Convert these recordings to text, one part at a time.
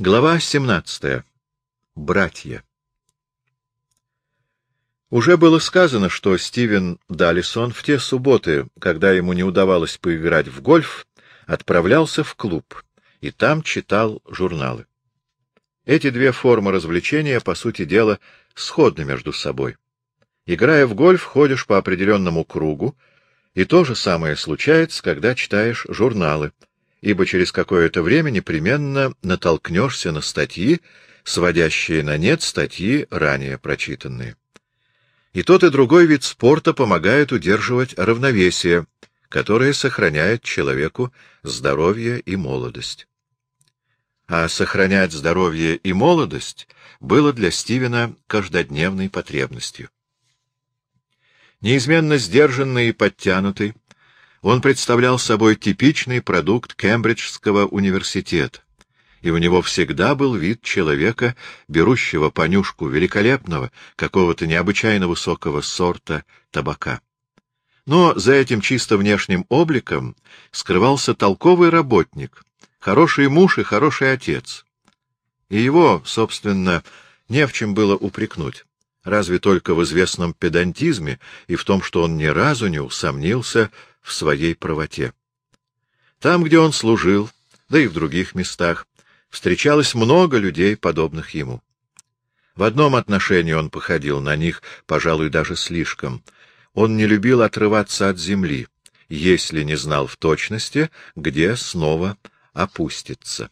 Глава 17. Братья. Уже было сказано, что Стивен Далисон в те субботы, когда ему не удавалось поиграть в гольф, отправлялся в клуб и там читал журналы. Эти две формы развлечения, по сути дела, сходны между собой. Играя в гольф, ходишь по определенному кругу, и то же самое случается, когда читаешь журналы, ибо через какое-то время непременно натолкнешься на статьи, сводящие на нет статьи, ранее прочитанные. И тот и другой вид спорта помогает удерживать равновесие, которое сохраняет человеку здоровье и молодость. А сохранять здоровье и молодость было для Стивена каждодневной потребностью. Неизменно сдержанный и подтянутый, он представлял собой типичный продукт Кембриджского университета, и у него всегда был вид человека, берущего понюшку великолепного, какого-то необычайно высокого сорта табака. Но за этим чисто внешним обликом скрывался толковый работник, хороший муж и хороший отец. И его, собственно, не в чем было упрекнуть разве только в известном педантизме и в том, что он ни разу не усомнился в своей правоте. Там, где он служил, да и в других местах, встречалось много людей, подобных ему. В одном отношении он походил на них, пожалуй, даже слишком. Он не любил отрываться от земли, если не знал в точности, где снова опустится.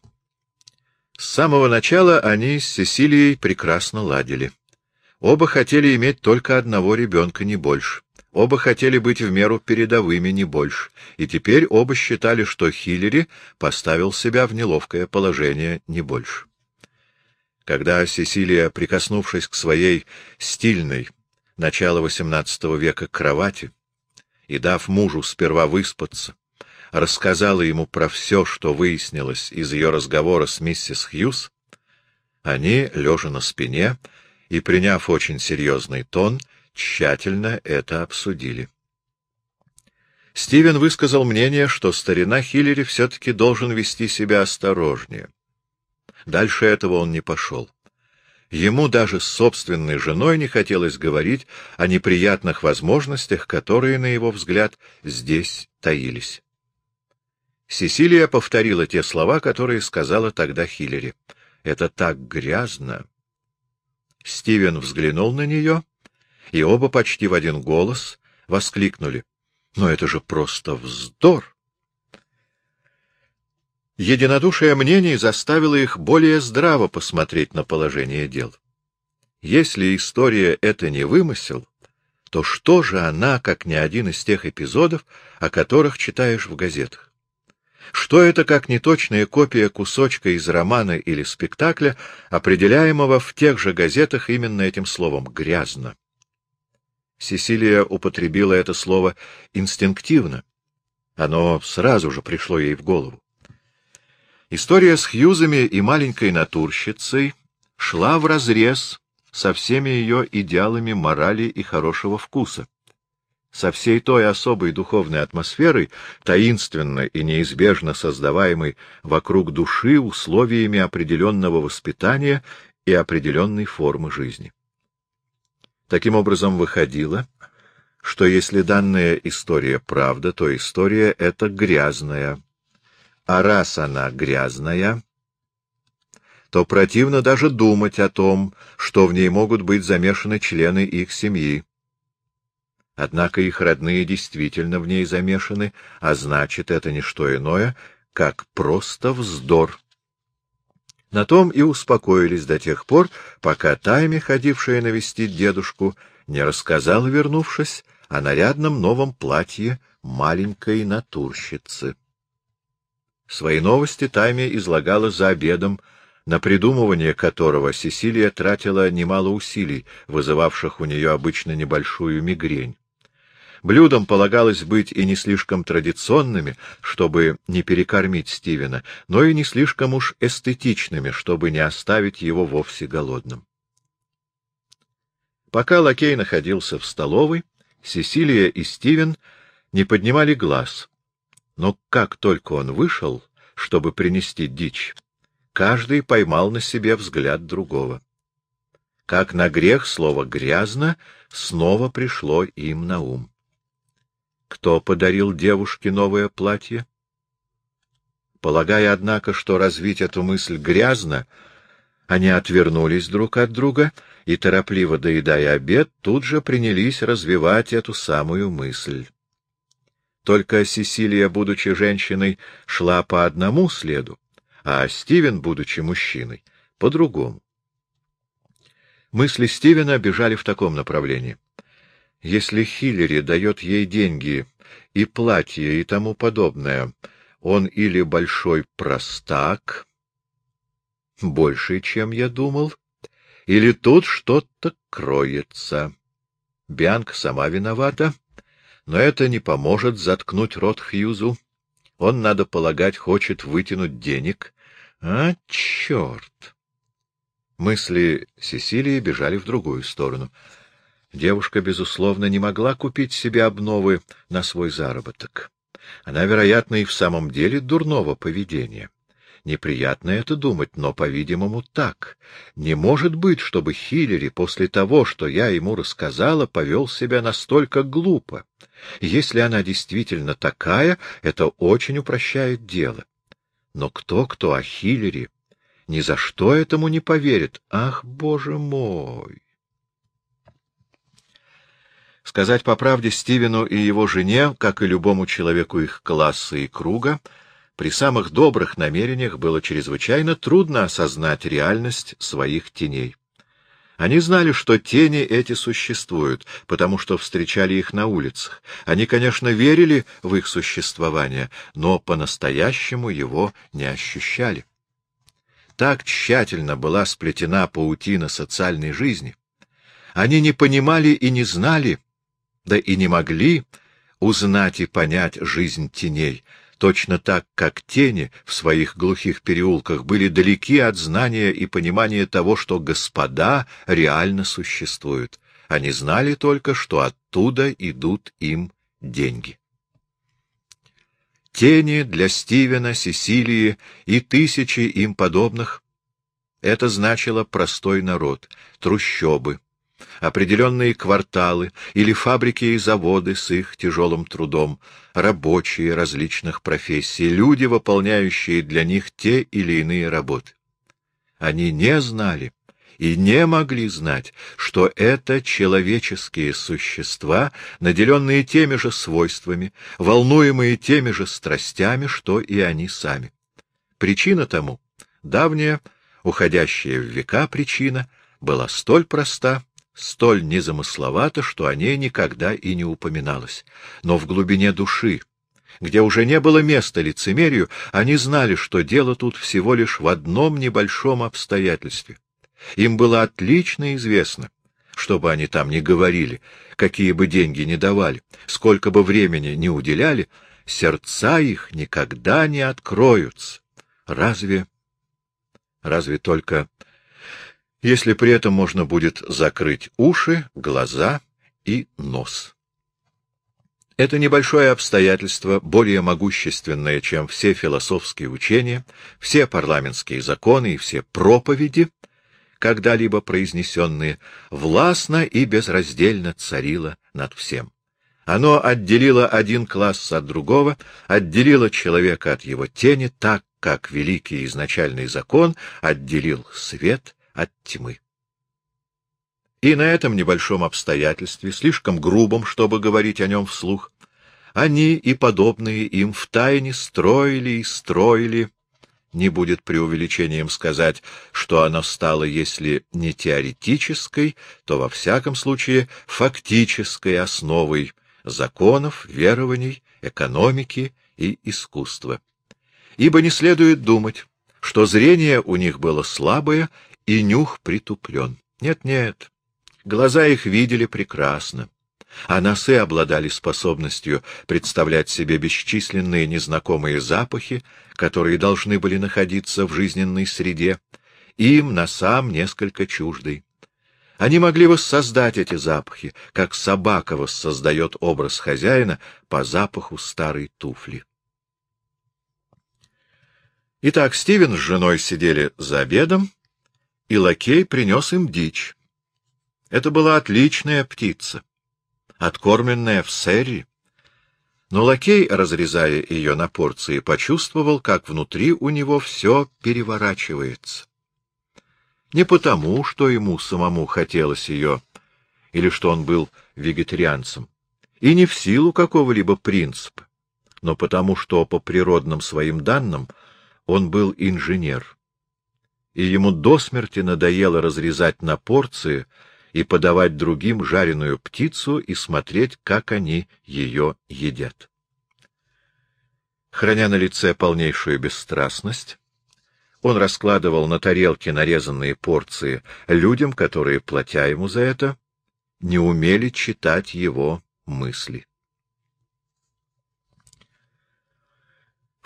С самого начала они с Сесилией прекрасно ладили. Оба хотели иметь только одного ребенка, не больше. Оба хотели быть в меру передовыми, не больше. И теперь оба считали, что Хиллери поставил себя в неловкое положение, не больше. Когда Сесилия, прикоснувшись к своей стильной, начала XVIII века кровати, и дав мужу сперва выспаться, рассказала ему про все, что выяснилось из ее разговора с миссис Хьюз, они, лежа на спине, и, приняв очень серьезный тон, тщательно это обсудили. Стивен высказал мнение, что старина Хиллери все-таки должен вести себя осторожнее. Дальше этого он не пошел. Ему даже с собственной женой не хотелось говорить о неприятных возможностях, которые, на его взгляд, здесь таились. Сесилия повторила те слова, которые сказала тогда Хиллери. «Это так грязно!» Стивен взглянул на нее, и оба почти в один голос воскликнули. «Но это же просто вздор!» Единодушие мнений заставило их более здраво посмотреть на положение дел. Если история — это не вымысел, то что же она, как ни один из тех эпизодов, о которых читаешь в газетах? Что это как неточная копия кусочка из романа или спектакля, определяемого в тех же газетах именно этим словом «грязно». Сесилия употребила это слово инстинктивно. Оно сразу же пришло ей в голову. История с Хьюзами и маленькой натурщицей шла вразрез со всеми ее идеалами морали и хорошего вкуса со всей той особой духовной атмосферой, таинственно и неизбежно создаваемой вокруг души условиями определенного воспитания и определенной формы жизни. Таким образом, выходило, что если данная история правда, то история эта грязная. А раз она грязная, то противно даже думать о том, что в ней могут быть замешаны члены их семьи. Однако их родные действительно в ней замешаны, а значит, это не что иное, как просто вздор. На том и успокоились до тех пор, пока Тайми, ходившая навестить дедушку, не рассказала, вернувшись, о нарядном новом платье маленькой натурщицы. Свои новости Тайми излагала за обедом, на придумывание которого Сесилия тратила немало усилий, вызывавших у нее обычно небольшую мигрень. Блюдам полагалось быть и не слишком традиционными, чтобы не перекормить Стивена, но и не слишком уж эстетичными, чтобы не оставить его вовсе голодным. Пока лакей находился в столовой, Сесилия и Стивен не поднимали глаз. Но как только он вышел, чтобы принести дичь, каждый поймал на себе взгляд другого. Как на грех слово «грязно» снова пришло им на ум. Кто подарил девушке новое платье? Полагая, однако, что развить эту мысль грязно, они отвернулись друг от друга и, торопливо доедая обед, тут же принялись развивать эту самую мысль. Только Сесилия, будучи женщиной, шла по одному следу, а Стивен, будучи мужчиной, — по другому. Мысли Стивена бежали в таком направлении. Если Хиллери дает ей деньги и платье и тому подобное, он или большой простак, больше, чем я думал, или тут что-то кроется. Бианка сама виновата, но это не поможет заткнуть рот Хьюзу. Он, надо полагать, хочет вытянуть денег. А, черт! Мысли Сесилии бежали в другую сторону. Девушка, безусловно, не могла купить себе обновы на свой заработок. Она, вероятно, и в самом деле дурного поведения. Неприятно это думать, но, по-видимому, так. Не может быть, чтобы Хиллери после того, что я ему рассказала, повел себя настолько глупо. Если она действительно такая, это очень упрощает дело. Но кто-кто, а Хиллери ни за что этому не поверит. Ах, боже мой! Сказать по правде Стивену и его жене, как и любому человеку их класса и круга, — при самых добрых намерениях было чрезвычайно трудно осознать реальность своих теней. Они знали, что тени эти существуют, потому что встречали их на улицах. Они, конечно, верили в их существование, но по-настоящему его не ощущали. Так тщательно была сплетена паутина социальной жизни. Они не понимали и не знали, да и не могли узнать и понять жизнь теней, точно так, как тени в своих глухих переулках были далеки от знания и понимания того, что господа реально существуют. Они знали только, что оттуда идут им деньги. Тени для Стивена, Сесилии и тысячи им подобных — это значило простой народ, трущобы, определенные кварталы или фабрики и заводы с их тяжелым трудом, рабочие различных профессий, люди, выполняющие для них те или иные работы. Они не знали и не могли знать, что это человеческие существа, наделенные теми же свойствами, волнуемые теми же страстями, что и они сами. Причина тому, давняя, уходящая в века причина, была столь проста, столь незамысловато, что о ней никогда и не упоминалось. Но в глубине души, где уже не было места лицемерию, они знали, что дело тут всего лишь в одном небольшом обстоятельстве. Им было отлично известно, что бы они там ни говорили, какие бы деньги ни давали, сколько бы времени ни уделяли, сердца их никогда не откроются. Разве... Разве только если при этом можно будет закрыть уши, глаза и нос. Это небольшое обстоятельство, более могущественное, чем все философские учения, все парламентские законы и все проповеди, когда-либо произнесенные, властно и безраздельно царило над всем. Оно отделило один класс от другого, отделило человека от его тени так, как великий изначальный закон отделил свет от тьмы. И на этом небольшом обстоятельстве, слишком грубом, чтобы говорить о нем вслух, они и подобные им втайне строили и строили, не будет преувеличением сказать, что оно стало, если не теоретической, то, во всяком случае, фактической основой законов, верований, экономики и искусства. Ибо не следует думать, что зрение у них было слабое и нюх притуплен. Нет-нет, глаза их видели прекрасно, а носы обладали способностью представлять себе бесчисленные незнакомые запахи, которые должны были находиться в жизненной среде, им носам несколько чуждой. Они могли воссоздать эти запахи, как собака воссоздает образ хозяина по запаху старой туфли. Итак, Стивен с женой сидели за обедом, и лакей принес им дичь. Это была отличная птица, откормленная в серри. Но лакей, разрезая ее на порции, почувствовал, как внутри у него все переворачивается. Не потому, что ему самому хотелось ее, или что он был вегетарианцем, и не в силу какого-либо принципа, но потому, что по природным своим данным он был инженер. И ему до смерти надоело разрезать на порции и подавать другим жареную птицу и смотреть, как они ее едят. Храня на лице полнейшую бесстрастность, он раскладывал на тарелке нарезанные порции людям, которые, платя ему за это, не умели читать его мысли.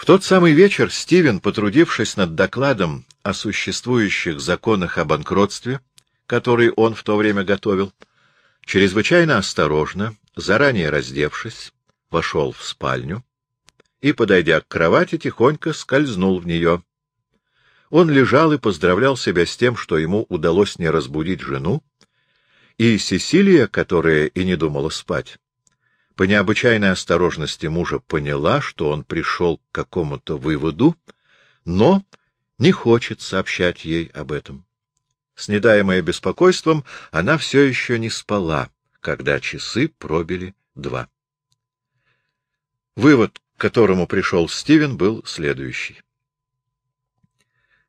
В тот самый вечер Стивен, потрудившись над докладом о существующих законах о банкротстве, который он в то время готовил, чрезвычайно осторожно, заранее раздевшись, вошел в спальню и, подойдя к кровати, тихонько скользнул в нее. Он лежал и поздравлял себя с тем, что ему удалось не разбудить жену, и Сесилия, которая и не думала спать, по необычайной осторожности мужа поняла, что он пришел к какому-то выводу, но не хочет сообщать ей об этом. Снедаемая беспокойством, она все еще не спала, когда часы пробили два. Вывод, к которому пришел Стивен, был следующий.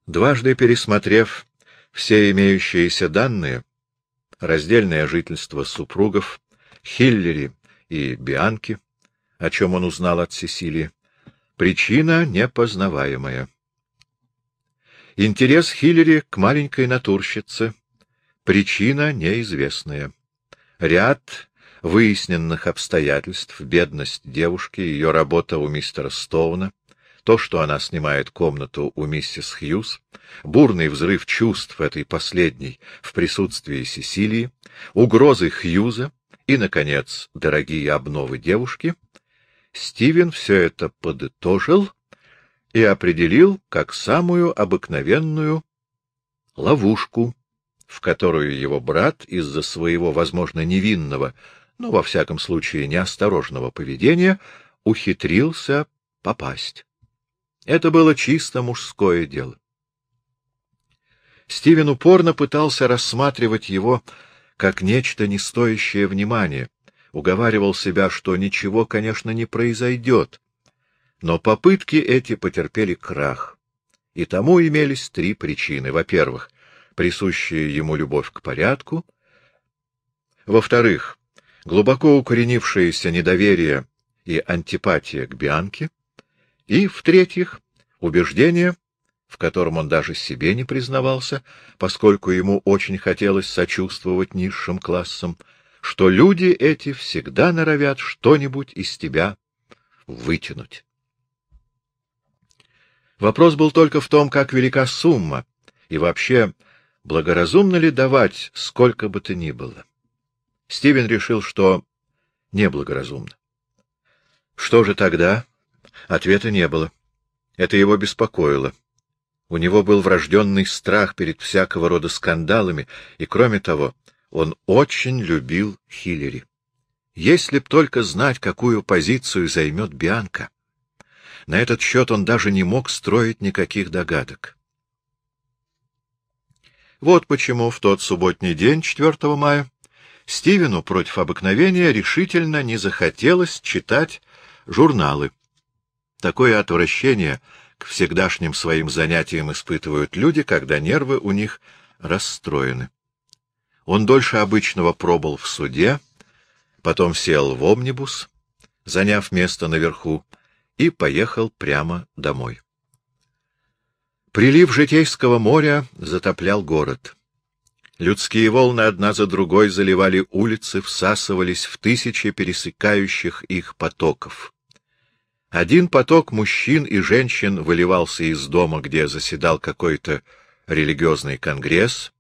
Дважды пересмотрев все имеющиеся данные, раздельное жительство супругов, Хиллери и Бианки, о чем он узнал от Сесилии, причина непознаваемая. Интерес Хиллери к маленькой натурщице, причина неизвестная. Ряд выясненных обстоятельств, бедность девушки, ее работа у мистера Стоуна, то, что она снимает комнату у миссис Хьюз, бурный взрыв чувств этой последней в присутствии Сесилии, угрозы Хьюза, и, наконец, дорогие обновы девушки, Стивен все это подытожил и определил как самую обыкновенную ловушку, в которую его брат из-за своего, возможно, невинного, но, во всяком случае, неосторожного поведения ухитрился попасть. Это было чисто мужское дело. Стивен упорно пытался рассматривать его как нечто не стоящее внимания, уговаривал себя, что ничего, конечно, не произойдет. Но попытки эти потерпели крах. И тому имелись три причины. Во-первых, присущая ему любовь к порядку. Во-вторых, глубоко укоренившееся недоверие и антипатия к Бианке. И, в-третьих, убеждение, в котором он даже себе не признавался, поскольку ему очень хотелось сочувствовать низшим классам, что люди эти всегда норовят что-нибудь из тебя вытянуть. Вопрос был только в том, как велика сумма, и вообще, благоразумно ли давать сколько бы то ни было. Стивен решил, что неблагоразумно. Что же тогда? Ответа не было. Это его беспокоило. У него был врожденный страх перед всякого рода скандалами, и, кроме того, он очень любил Хиллери. Если б только знать, какую позицию займет Бианка. На этот счет он даже не мог строить никаких догадок. Вот почему в тот субботний день, 4 мая, Стивену против обыкновения решительно не захотелось читать журналы. Такое отвращение — к всегдашним своим занятиям испытывают люди, когда нервы у них расстроены. Он дольше обычного пробыл в суде, потом сел в омнибус, заняв место наверху, и поехал прямо домой. Прилив житейского моря затоплял город. Людские волны одна за другой заливали улицы, всасывались в тысячи пересекающих их потоков. Один поток мужчин и женщин выливался из дома, где заседал какой-то религиозный конгресс,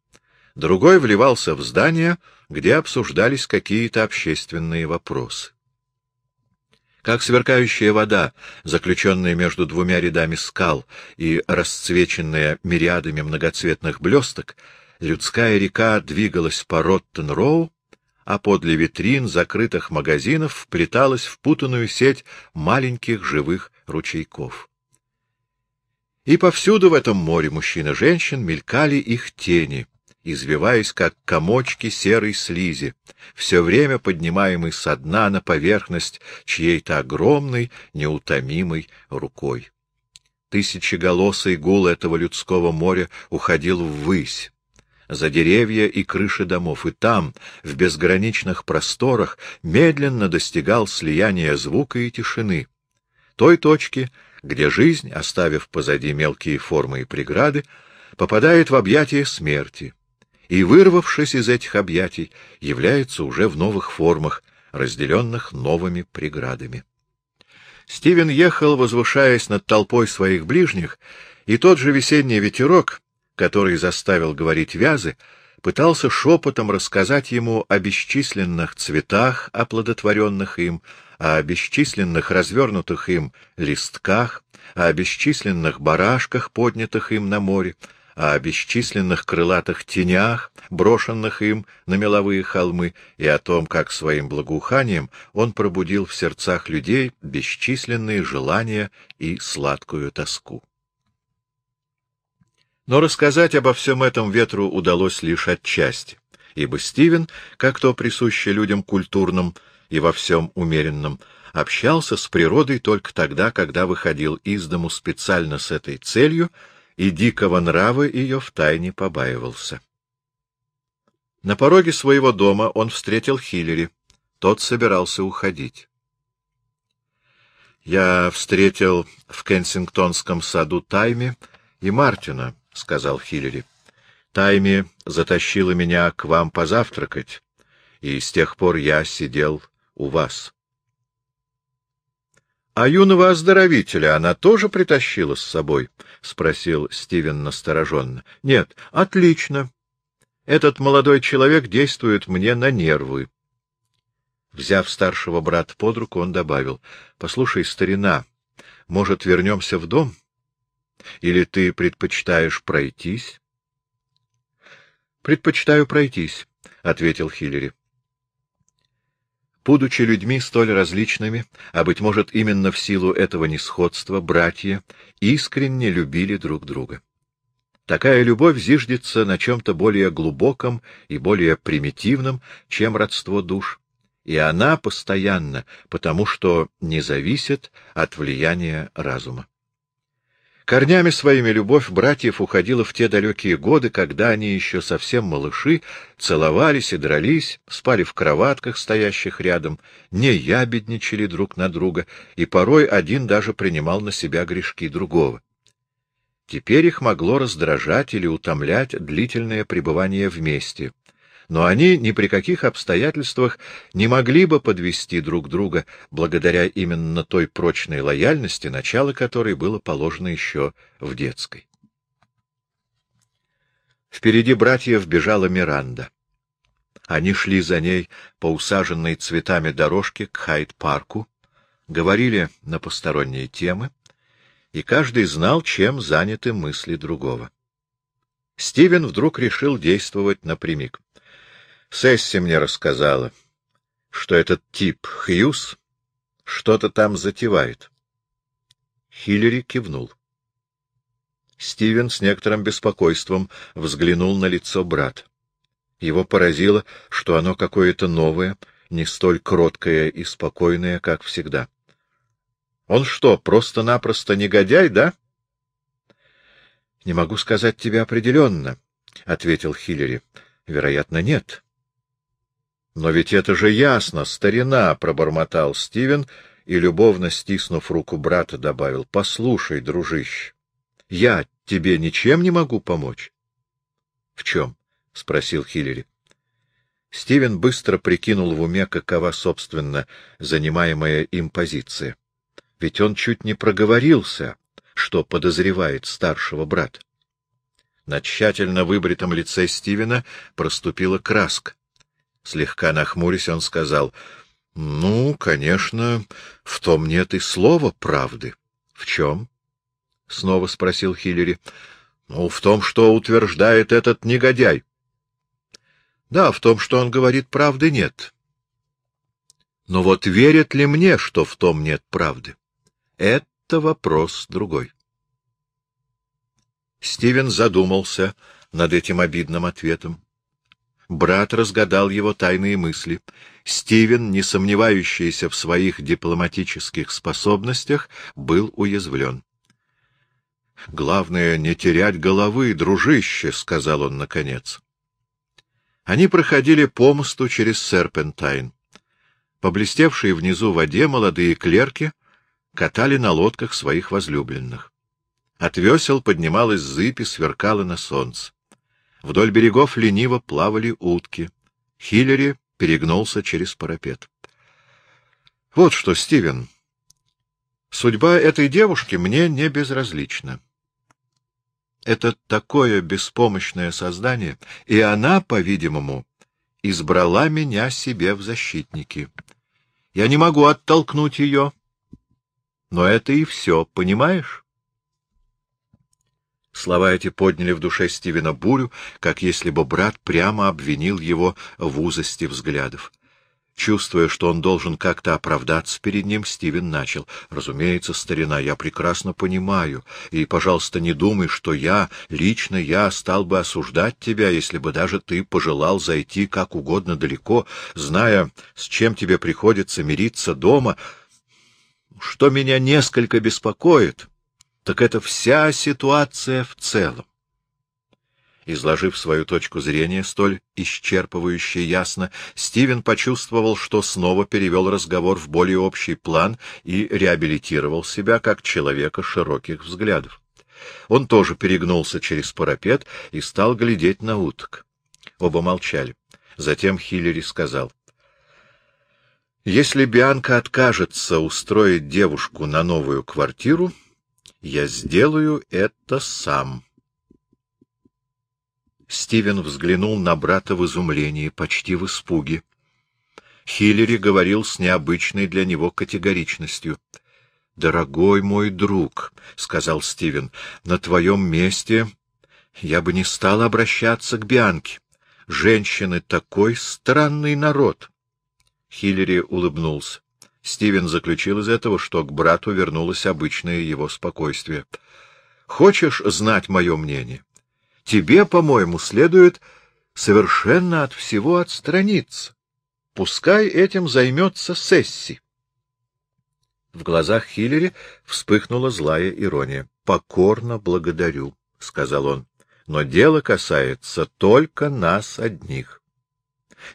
другой вливался в здание, где обсуждались какие-то общественные вопросы. как сверкающая вода, заключенная между двумя рядами скал и расцвеченная мириадами многоцветных блесток, людская река двигалась по Роттен-Роу, а подле витрин закрытых магазинов вплеталась в путанную сеть маленьких живых ручейков. И повсюду в этом море мужчин и женщин мелькали их тени, извиваясь, как комочки серой слизи, все время поднимаемый со дна на поверхность чьей-то огромной, неутомимой рукой. Тысячеголосый гул этого людского моря уходил ввысь, за деревья и крыши домов, и там, в безграничных просторах, медленно достигал слияния звука и тишины, той точки, где жизнь, оставив позади мелкие формы и преграды, попадает в объятия смерти — и, вырвавшись из этих объятий, является уже в новых формах, разделенных новыми преградами. Стивен ехал, возвышаясь над толпой своих ближних, и тот же весенний ветерок, который заставил говорить вязы, пытался шепотом рассказать ему о бесчисленных цветах, оплодотворенных им, о бесчисленных развернутых им листках, о бесчисленных барашках, поднятых им на море, о бесчисленных крылатых тенях, брошенных им на меловые холмы, и о том, как своим благоуханием он пробудил в сердцах людей бесчисленные желания и сладкую тоску. Но рассказать обо всем этом ветру удалось лишь отчасти, ибо Стивен, как то присуще людям культурным и во всем умеренным, общался с природой только тогда, когда выходил из дому специально с этой целью — и дикого нрава ее втайне побаивался. На пороге своего дома он встретил Хиллери. Тот собирался уходить. «Я встретил в Кенсингтонском саду Тайми и Мартина», — сказал Хиллери. «Тайми затащила меня к вам позавтракать, и с тех пор я сидел у вас». — А юного оздоровителя она тоже притащила с собой? — спросил Стивен настороженно. — Нет, отлично. Этот молодой человек действует мне на нервы. Взяв старшего брата под руку, он добавил. — Послушай, старина, может, вернемся в дом? Или ты предпочитаешь пройтись? — Предпочитаю пройтись, — ответил Хиллери. Будучи людьми столь различными, а, быть может, именно в силу этого несходства, братья искренне любили друг друга. Такая любовь зиждется на чем-то более глубоком и более примитивном, чем родство душ, и она постоянна, потому что не зависит от влияния разума. Корнями своими любовь братьев уходила в те далекие годы, когда они еще совсем малыши, целовались и дрались, спали в кроватках, стоящих рядом, не ябедничали друг на друга, и порой один даже принимал на себя грешки другого. Теперь их могло раздражать или утомлять длительное пребывание вместе, но они ни при каких обстоятельствах не могли бы подвести друг друга благодаря именно той прочной лояльности, начало которой было положено еще в детской. Впереди братьев бежала Миранда. Они шли за ней по усаженной цветами дорожке к Хайд-парку, говорили на посторонние темы, и каждый знал, чем заняты мысли другого. Стивен вдруг решил действовать напрямик. Сесси мне рассказала, что этот тип Хьюз что-то там затевает. Хиллери кивнул. Стивен с некоторым беспокойством взглянул на лицо брата. Его поразило, что оно какое-то новое, не столь кроткое и спокойное, как всегда. — Он что, просто-напросто негодяй, да? — Не могу сказать тебе определенно, — ответил Хиллери. — Вероятно, нет. — Но ведь это же ясно, старина! — пробормотал Стивен и, любовно стиснув руку брата, добавил. — Послушай, дружище, я тебе ничем не могу помочь. — В чем? — спросил Хиллери. Стивен быстро прикинул в уме, какова, собственно, занимаемая им позиция. Ведь он чуть не проговорился, что подозревает старшего брата. На тщательно выбритом лице Стивена проступила краска. Слегка нахмурясь, он сказал, — Ну, конечно, в том нет и слова правды. — В чем? — снова спросил Хиллери. — Ну, в том, что утверждает этот негодяй. — Да, в том, что он говорит, правды нет. Но вот верят ли мне, что в том нет правды? Это вопрос другой. Стивен задумался над этим обидным ответом. Брат разгадал его тайные мысли. Стивен, не сомневающийся в своих дипломатических способностях, был уязвлен. — Главное, не терять головы, дружище, — сказал он наконец. Они проходили по мосту через Серпентайн. По блестевшей внизу воде молодые клерки катали на лодках своих возлюбленных. От весел поднималась зыбь и сверкала на солнце. Вдоль берегов лениво плавали утки. Хиллери перегнулся через парапет. — Вот что, Стивен, судьба этой девушки мне не безразлична. Это такое беспомощное создание, и она, по-видимому, избрала меня себе в защитники. Я не могу оттолкнуть ее, но это и все, понимаешь? Слова эти подняли в душе Стивена бурю, как если бы брат прямо обвинил его в узости взглядов. Чувствуя, что он должен как-то оправдаться перед ним, Стивен начал. — Разумеется, старина, я прекрасно понимаю. И, пожалуйста, не думай, что я, лично я, стал бы осуждать тебя, если бы даже ты пожелал зайти как угодно далеко, зная, с чем тебе приходится мириться дома. Что меня несколько беспокоит, так это вся ситуация в целом. Изложив свою точку зрения столь исчерпывающе ясно, Стивен почувствовал, что снова перевел разговор в более общий план и реабилитировал себя как человека широких взглядов. Он тоже перегнулся через парапет и стал глядеть на уток. Оба молчали. Затем Хиллери сказал. — Если Бианка откажется устроить девушку на новую квартиру, я сделаю это сам. Стивен взглянул на брата в изумлении, почти в испуге. Хиллери говорил с необычной для него категоричностью. — Дорогой мой друг, — сказал Стивен, — на твоем месте я бы не стал обращаться к Бианке. Женщины — такой странный народ. Хиллери улыбнулся. Стивен заключил из этого, что к брату вернулось обычное его спокойствие. — Хочешь знать мое мнение? Тебе, по-моему, следует совершенно от всего отстраниться. Пускай этим займется Сесси. В глазах Хиллери вспыхнула злая ирония. — Покорно благодарю, — сказал он, — но дело касается только нас одних.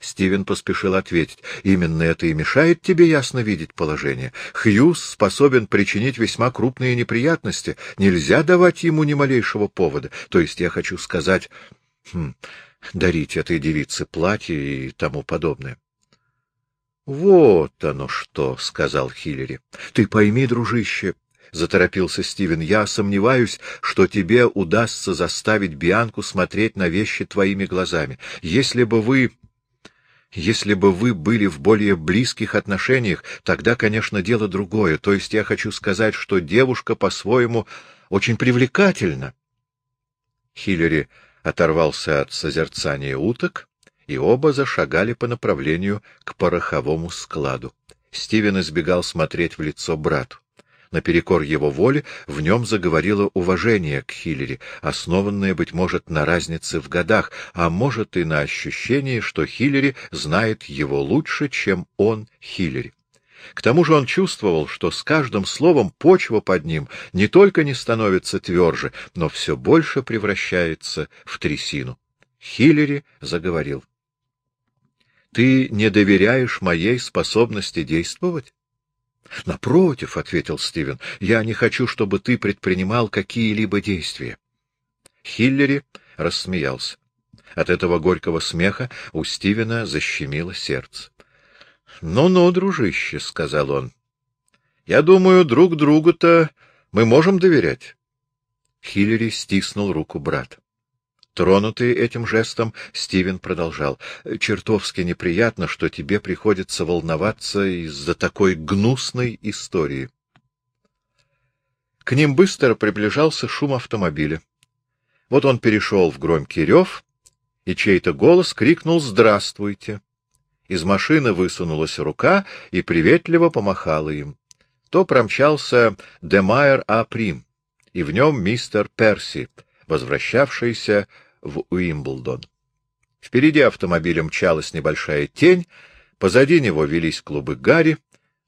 Стивен поспешил ответить. Именно это и мешает тебе ясно видеть положение. Хьюз способен причинить весьма крупные неприятности. Нельзя давать ему ни малейшего повода. То есть я хочу сказать, хм, дарить этой девице платье и тому подобное. — Вот оно что, — сказал Хиллери. — Ты пойми, дружище, — заторопился Стивен, — я сомневаюсь, что тебе удастся заставить Бианку смотреть на вещи твоими глазами. Если бы вы если бы вы были в более близких отношениях, тогда, конечно, дело другое. То есть я хочу сказать, что девушка по-своему очень привлекательна. Хиллери оторвался от созерцания уток, и оба зашагали по направлению к пороховому складу. Стивен избегал смотреть в лицо брату. Наперекор его воле в нем заговорило уважение к Хиллери, основанное, быть может, на разнице в годах, а может и на ощущении, что Хиллери знает его лучше, чем он Хиллери. К тому же он чувствовал, что с каждым словом почва под ним не только не становится тверже, но все больше превращается в трясину. Хиллери заговорил. — Ты не доверяешь моей способности действовать? — Напротив, — ответил Стивен, — я не хочу, чтобы ты предпринимал какие-либо действия. Хиллери рассмеялся. От этого горького смеха у Стивена защемило сердце. «Ну — Ну-ну, дружище, — сказал он, — я думаю, друг другу-то мы можем доверять. Хиллери стиснул руку брата. Тронутый этим жестом, Стивен продолжал. — Чертовски неприятно, что тебе приходится волноваться из-за такой гнусной истории. К ним быстро приближался шум автомобиля. Вот он перешел в громкий рев, и чей-то голос крикнул «Здравствуйте!». Из машины высунулась рука и приветливо помахала им. То промчался Демайер А-Прим, и в нем мистер Перси, возвращавшийся в Уимблдон. Впереди автомобиля мчалась небольшая тень, позади него велись клубы гари,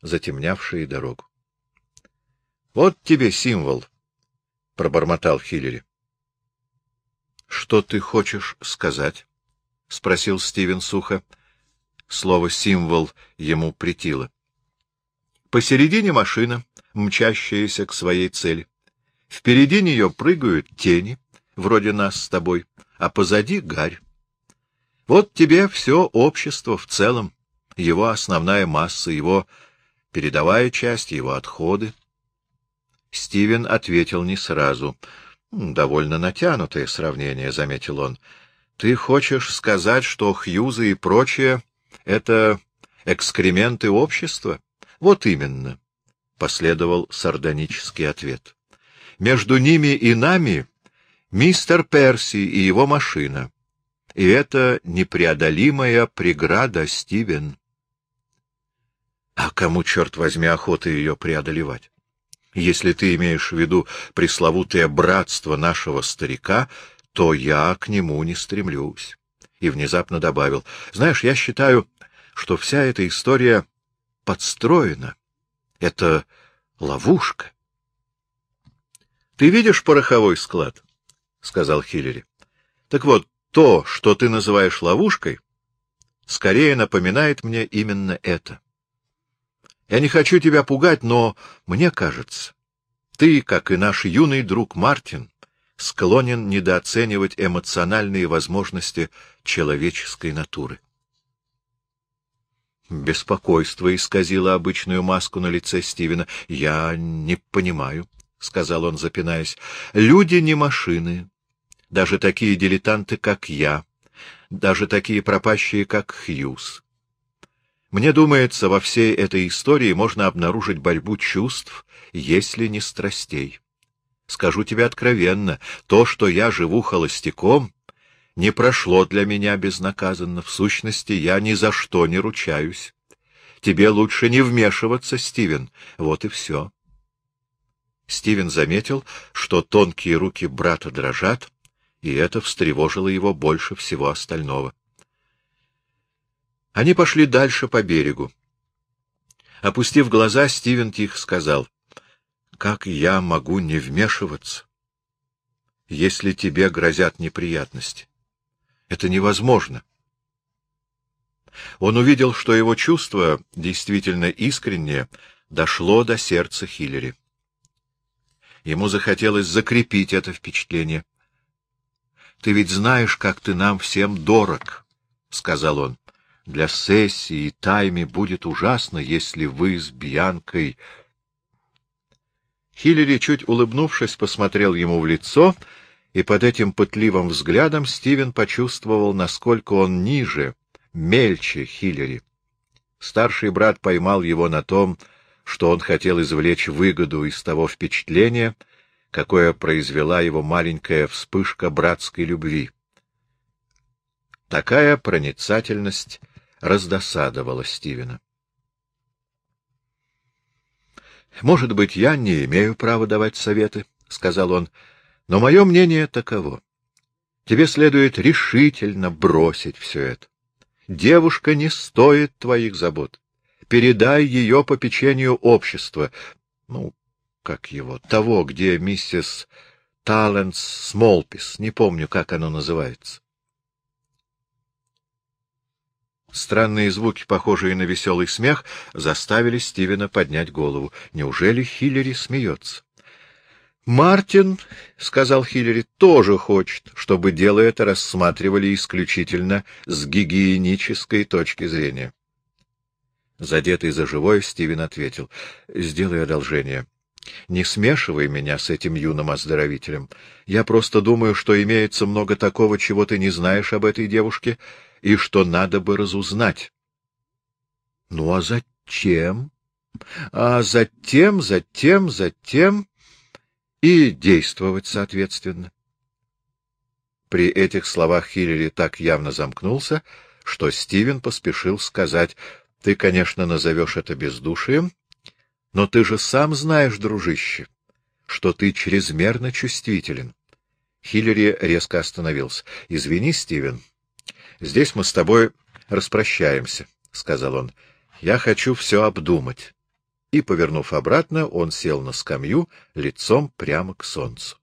затемнявшие дорогу. — Вот тебе символ, — пробормотал Хиллери. — Что ты хочешь сказать? — спросил Стивен сухо. Слово «символ» ему притило. Посередине машина, мчащаяся к своей цели. Впереди нее прыгают тени, вроде нас с тобой, а позади — гарь. Вот тебе все общество в целом, его основная масса, его передовая часть, его отходы. Стивен ответил не сразу. «Довольно натянутое сравнение», — заметил он. «Ты хочешь сказать, что Хьюзы и прочее — это экскременты общества?» «Вот именно», — последовал сардонический ответ. «Между ними и нами мистер Перси и его машина. И это непреодолимая преграда, Стивен. А кому, черт возьми, охота ее преодолевать? Если ты имеешь в виду пресловутое братство нашего старика, то я к нему не стремлюсь. И внезапно добавил, знаешь, я считаю, что вся эта история подстроена. Это ловушка. Ты видишь пороховой склад? — сказал Хиллери. — Так вот, то, что ты называешь ловушкой, скорее напоминает мне именно это. Я не хочу тебя пугать, но мне кажется, ты, как и наш юный друг Мартин, склонен недооценивать эмоциональные возможности человеческой натуры. Беспокойство исказило обычную маску на лице Стивена. — Я не понимаю, — сказал он, запинаясь. — Люди не машины. Даже такие дилетанты, как я. Даже такие пропащие, как Хьюз. Мне думается, во всей этой истории можно обнаружить борьбу чувств, если не страстей. Скажу тебе откровенно, то, что я живу холостяком, не прошло для меня безнаказанно. В сущности, я ни за что не ручаюсь. Тебе лучше не вмешиваться, Стивен. Вот и все. Стивен заметил, что тонкие руки брата дрожат, и это встревожило его больше всего остального. Они пошли дальше по берегу. Опустив глаза, Стивен тихо сказал, — Как я могу не вмешиваться, если тебе грозят неприятности? Это невозможно. Он увидел, что его чувство, действительно искреннее, дошло до сердца Хиллери. Ему захотелось закрепить это впечатление. — Ты ведь знаешь, как ты нам всем дорог, — сказал он. — Для сессии и тайми будет ужасно, если вы с Бьянкой... Хиллери, чуть улыбнувшись, посмотрел ему в лицо, и под этим пытливым взглядом Стивен почувствовал, насколько он ниже, мельче Хиллери. Старший брат поймал его на том, что он хотел извлечь выгоду из того впечатления, какое произвела его маленькая вспышка братской любви. Такая проницательность раздосадовала Стивена. «Может быть, я не имею права давать советы», — сказал он, — «но мое мнение таково. Тебе следует решительно бросить все это. Девушка не стоит твоих забот передай ее по печенью общества. Ну, как его, того, где миссис Талентс Смолпис, не помню, как оно называется. Странные звуки, похожие на веселый смех, заставили Стивена поднять голову. Неужели Хиллери смеется? «Мартин, — сказал Хиллери, — тоже хочет, чтобы дело это рассматривали исключительно с гигиенической точки зрения. Задетый за живое, Стивен ответил. — Сделай одолжение. Не смешивай меня с этим юным оздоровителем. Я просто думаю, что имеется много такого, чего ты не знаешь об этой девушке, и что надо бы разузнать. — Ну а зачем? А затем, затем, затем и действовать соответственно. При этих словах Хиллери так явно замкнулся, что Стивен поспешил сказать, — Ты, конечно, назовешь это бездушием, но ты же сам знаешь, дружище, что ты чрезмерно чувствителен. Хиллери резко остановился. — Извини, Стивен, здесь мы с тобой распрощаемся, — сказал он. — Я хочу все обдумать. И, повернув обратно, он сел на скамью лицом прямо к солнцу.